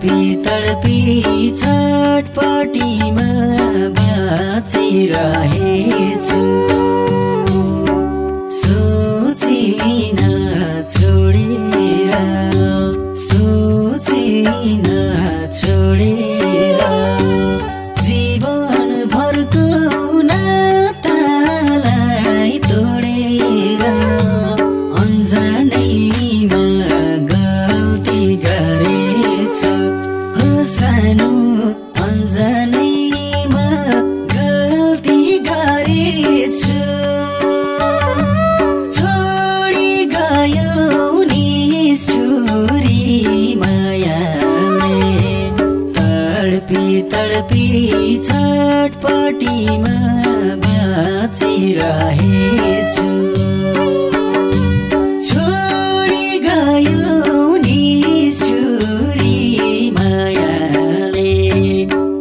तडपी तडपी छटपटीमा बाँचिरहेछु। सोचिन छोडेर सोचिन छोडेर तडपी छटपटीमा बाँचिरहेछु। छोडी गयो सुरी मायाले।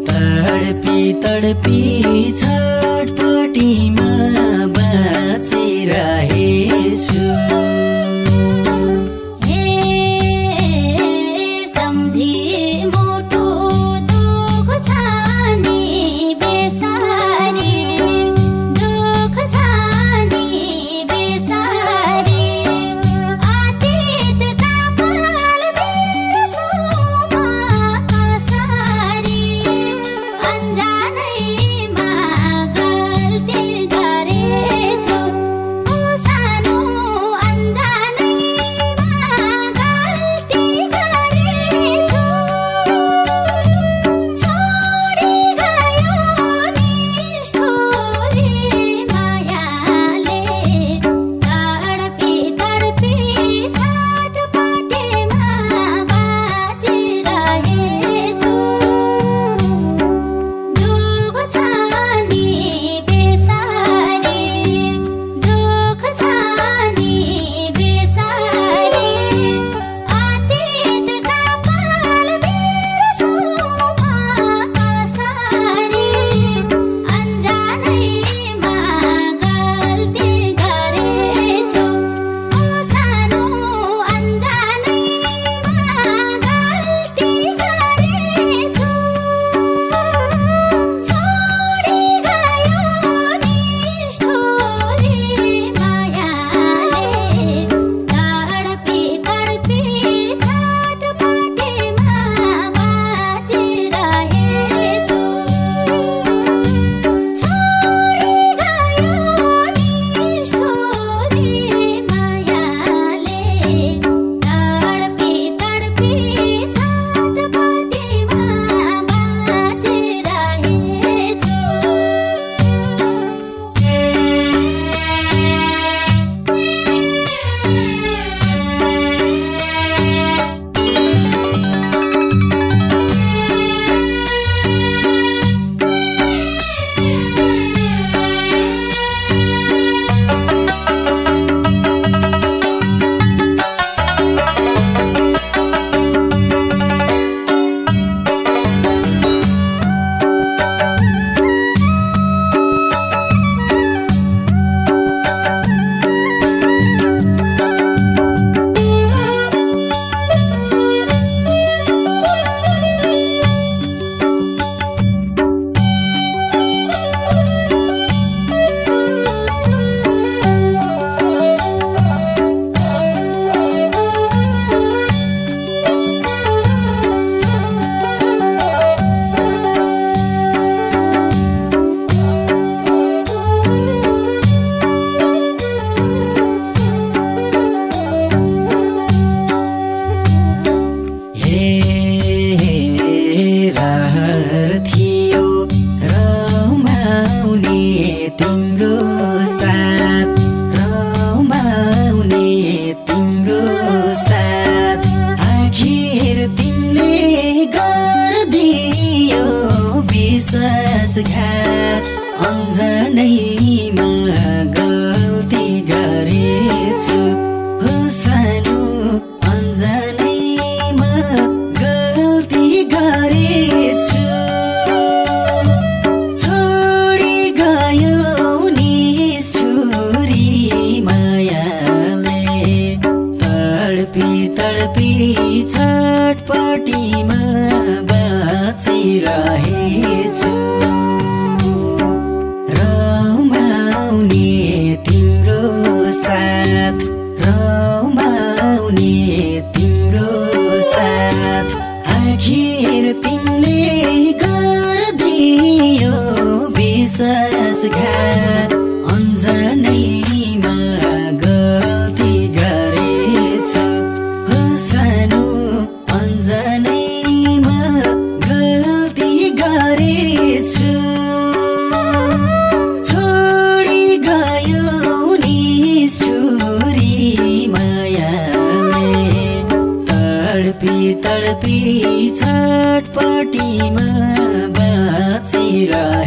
तडपी तडपी छ पिछाटपट्टिमा बाँचिरह।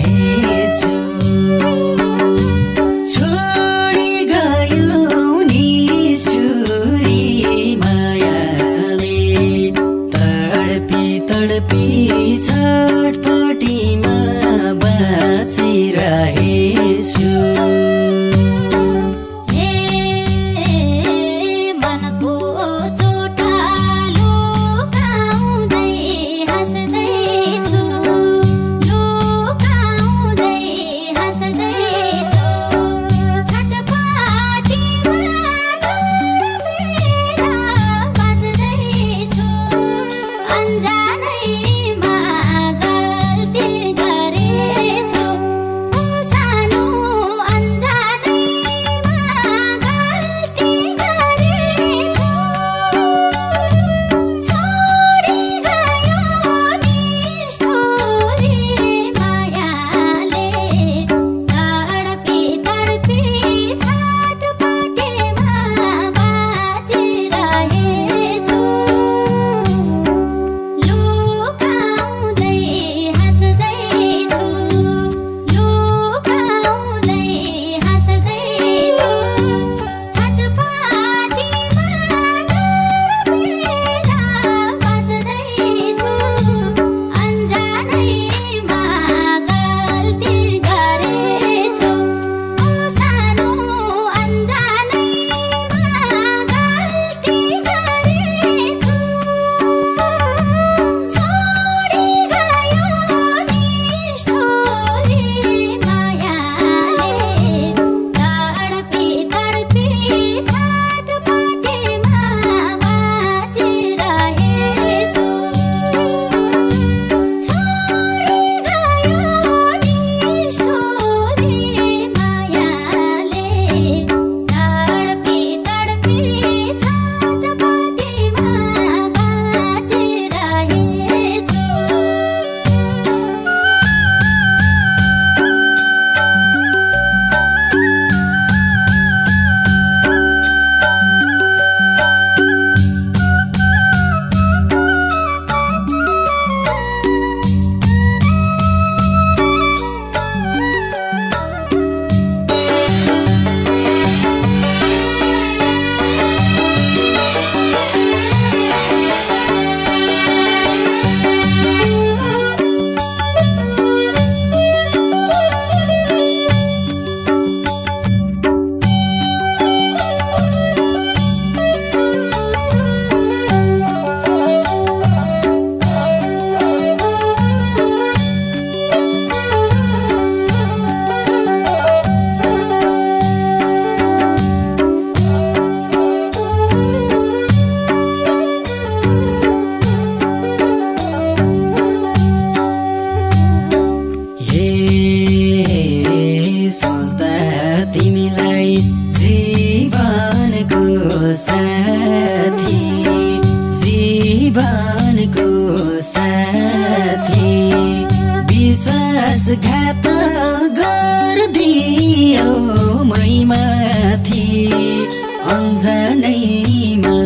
अन्जनैमा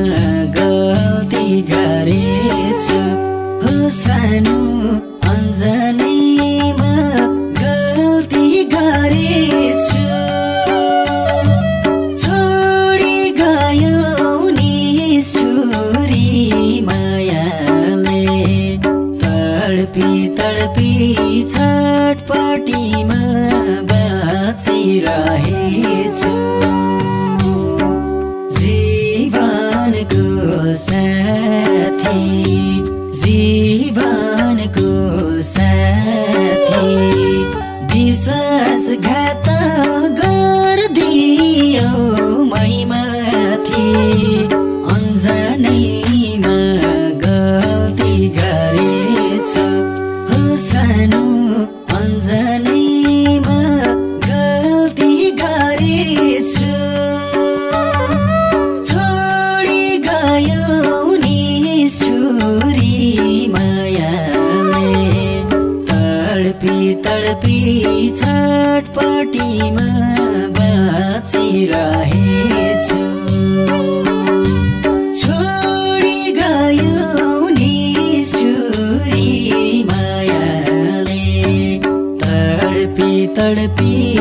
गल्ती गरेछु। हो सानो अन्जनैमा गल्ती गरेछु। छोडी गयो नि सुरी मायाले। तडपी तडपी छटपटीमा बाँचिरहेछु। Bye. तडपी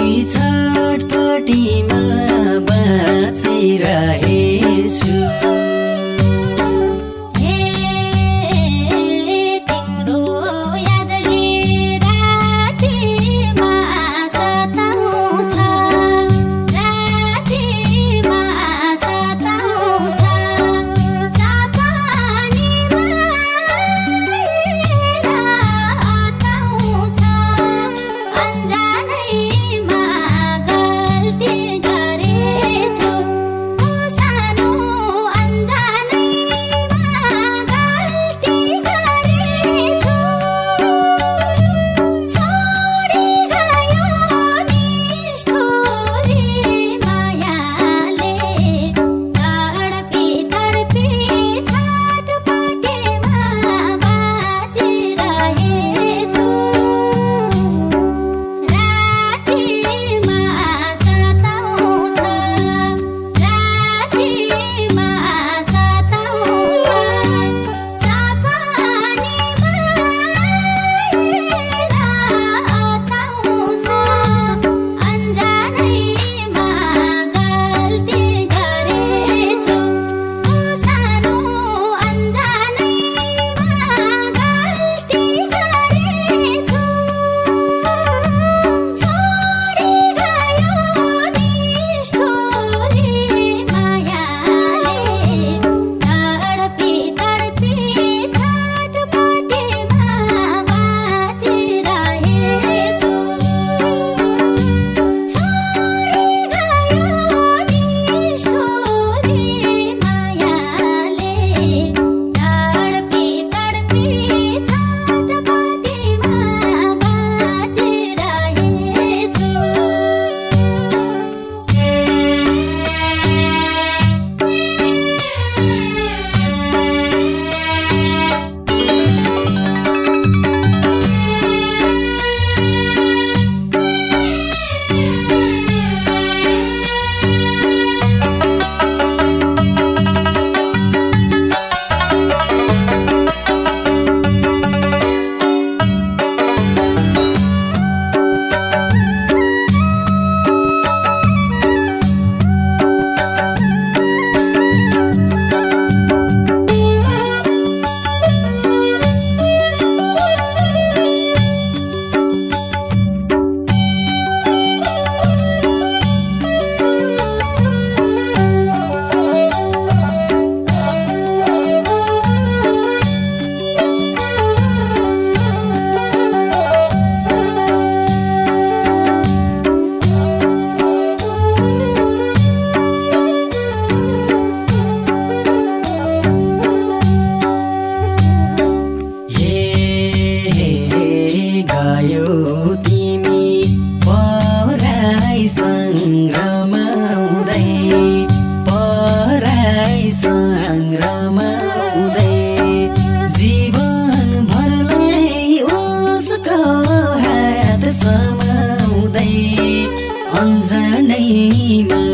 अन्जानैमा